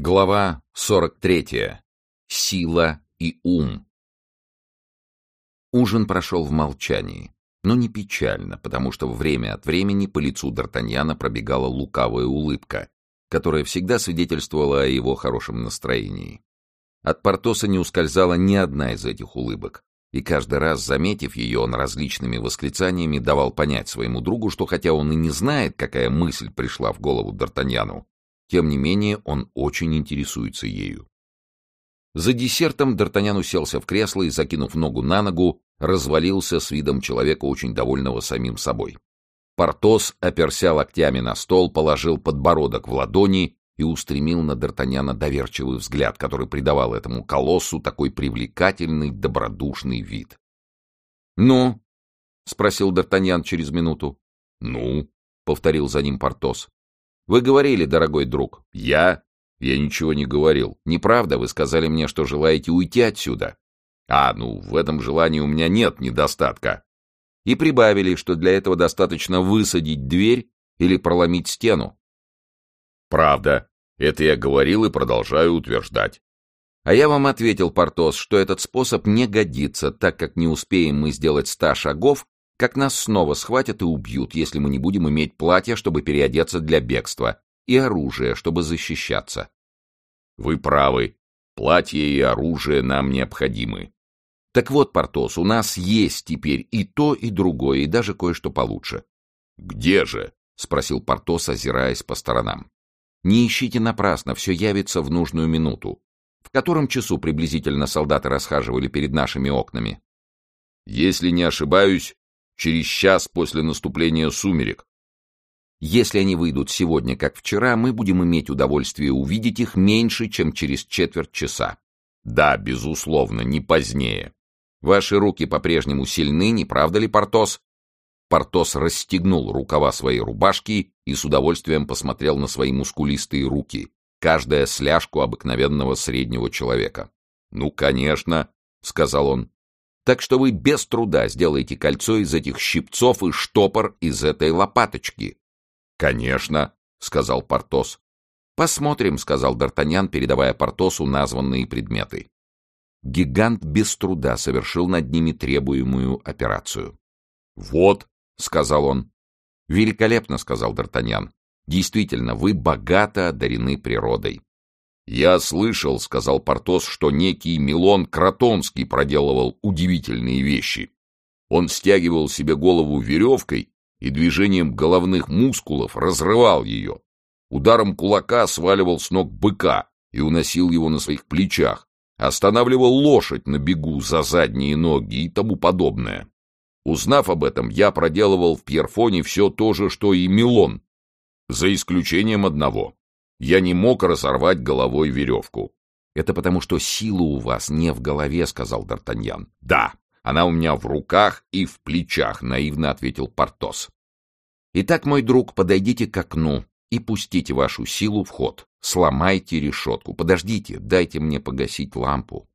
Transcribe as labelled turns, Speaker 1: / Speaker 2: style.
Speaker 1: Глава 43. Сила и ум. Ужин прошел в молчании, но не печально, потому что время от времени по лицу Д'Артаньяна пробегала лукавая улыбка, которая всегда свидетельствовала о его хорошем настроении. От Портоса не ускользала ни одна из этих улыбок, и каждый раз, заметив ее, он различными восклицаниями давал понять своему другу, что хотя он и не знает, какая мысль пришла в голову Д'Артаньяну, тем не менее, он очень интересуется ею. За десертом Д'Артаньян уселся в кресло и, закинув ногу на ногу, развалился с видом человека, очень довольного самим собой. Портос, оперся локтями на стол, положил подбородок в ладони и устремил на Д'Артаньяна доверчивый взгляд, который придавал этому колоссу такой привлекательный, добродушный вид. «Ну?» — спросил Д'Артаньян через минуту.
Speaker 2: «Ну?»
Speaker 1: — повторил за ним Портос. Вы говорили, дорогой друг.
Speaker 2: Я? Я ничего не говорил.
Speaker 1: Неправда, вы сказали мне, что желаете уйти отсюда.
Speaker 2: А, ну, в этом желании у меня нет недостатка.
Speaker 1: И прибавили, что для этого достаточно высадить дверь или проломить стену.
Speaker 2: Правда. Это я говорил и продолжаю утверждать.
Speaker 1: А я вам ответил, Портос, что этот способ не годится, так как не успеем мы сделать ста шагов, как нас снова схватят и убьют, если мы не будем иметь платья, чтобы переодеться для бегства, и оружие, чтобы защищаться.
Speaker 2: Вы правы. Платье и оружие нам необходимы.
Speaker 1: Так вот, Портос, у нас есть теперь и то, и другое, и даже кое-что получше.
Speaker 2: Где же?
Speaker 1: — спросил Портос, озираясь по сторонам. Не ищите напрасно, все явится в нужную минуту. В котором часу приблизительно солдаты расхаживали перед нашими окнами?
Speaker 2: Если не ошибаюсь, через час после наступления сумерек.
Speaker 1: Если они выйдут сегодня, как вчера, мы будем иметь удовольствие увидеть их меньше, чем через четверть часа.
Speaker 2: Да, безусловно, не позднее.
Speaker 1: Ваши руки по-прежнему сильны, не правда ли, Портос? Портос расстегнул рукава своей рубашки и с удовольствием посмотрел на свои мускулистые руки, каждая сляжку обыкновенного среднего человека.
Speaker 2: «Ну, конечно», — сказал он,
Speaker 1: так что вы без труда сделаете кольцо из этих щипцов и штопор из этой лопаточки.
Speaker 2: — Конечно, — сказал Портос.
Speaker 1: — Посмотрим, — сказал Д'Артаньян, передавая Портосу названные предметы. Гигант без труда совершил над ними требуемую операцию.
Speaker 2: — Вот, — сказал он.
Speaker 1: — Великолепно, — сказал Д'Артаньян. — Действительно, вы богато одарены природой.
Speaker 2: «Я слышал, — сказал Портос, — что некий Милон Кротонский проделывал удивительные вещи. Он стягивал себе голову веревкой и движением головных мускулов разрывал ее. Ударом кулака сваливал с ног быка и уносил его на своих плечах, останавливал лошадь на бегу за задние ноги и тому подобное. Узнав об этом, я проделывал в Пьерфоне все то же, что и Милон, за исключением одного — я не мог разорвать головой веревку.
Speaker 1: — Это потому, что сила у вас не в голове, — сказал Д'Артаньян.
Speaker 2: — Да, она у меня в руках и в плечах, — наивно ответил Портос.
Speaker 1: — Итак, мой друг, подойдите к окну и пустите вашу силу в ход. Сломайте решетку. Подождите, дайте мне погасить лампу.